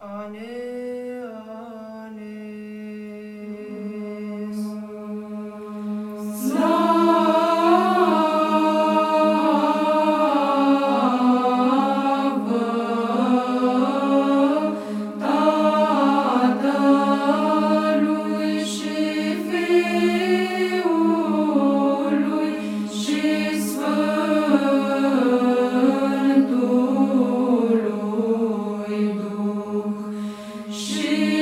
On.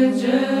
lege,